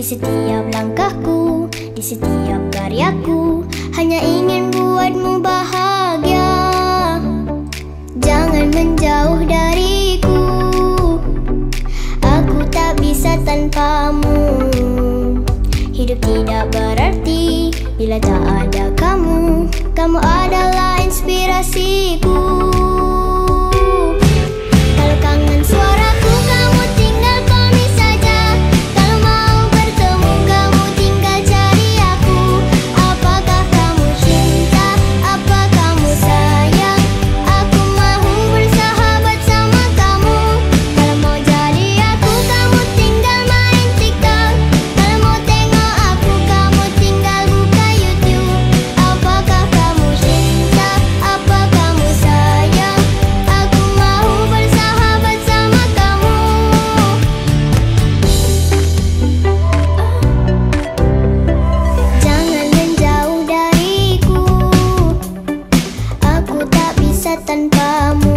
Di setiap langkahku Di setiap karyaku. Hanya ingin buatmu bahagia. Jangan menjauh dariku. Aku tak bisa tanpamu. Hidup tidak berarti Bila tak ada kamu. Kamu adalah inspirasiku bisa tanpamu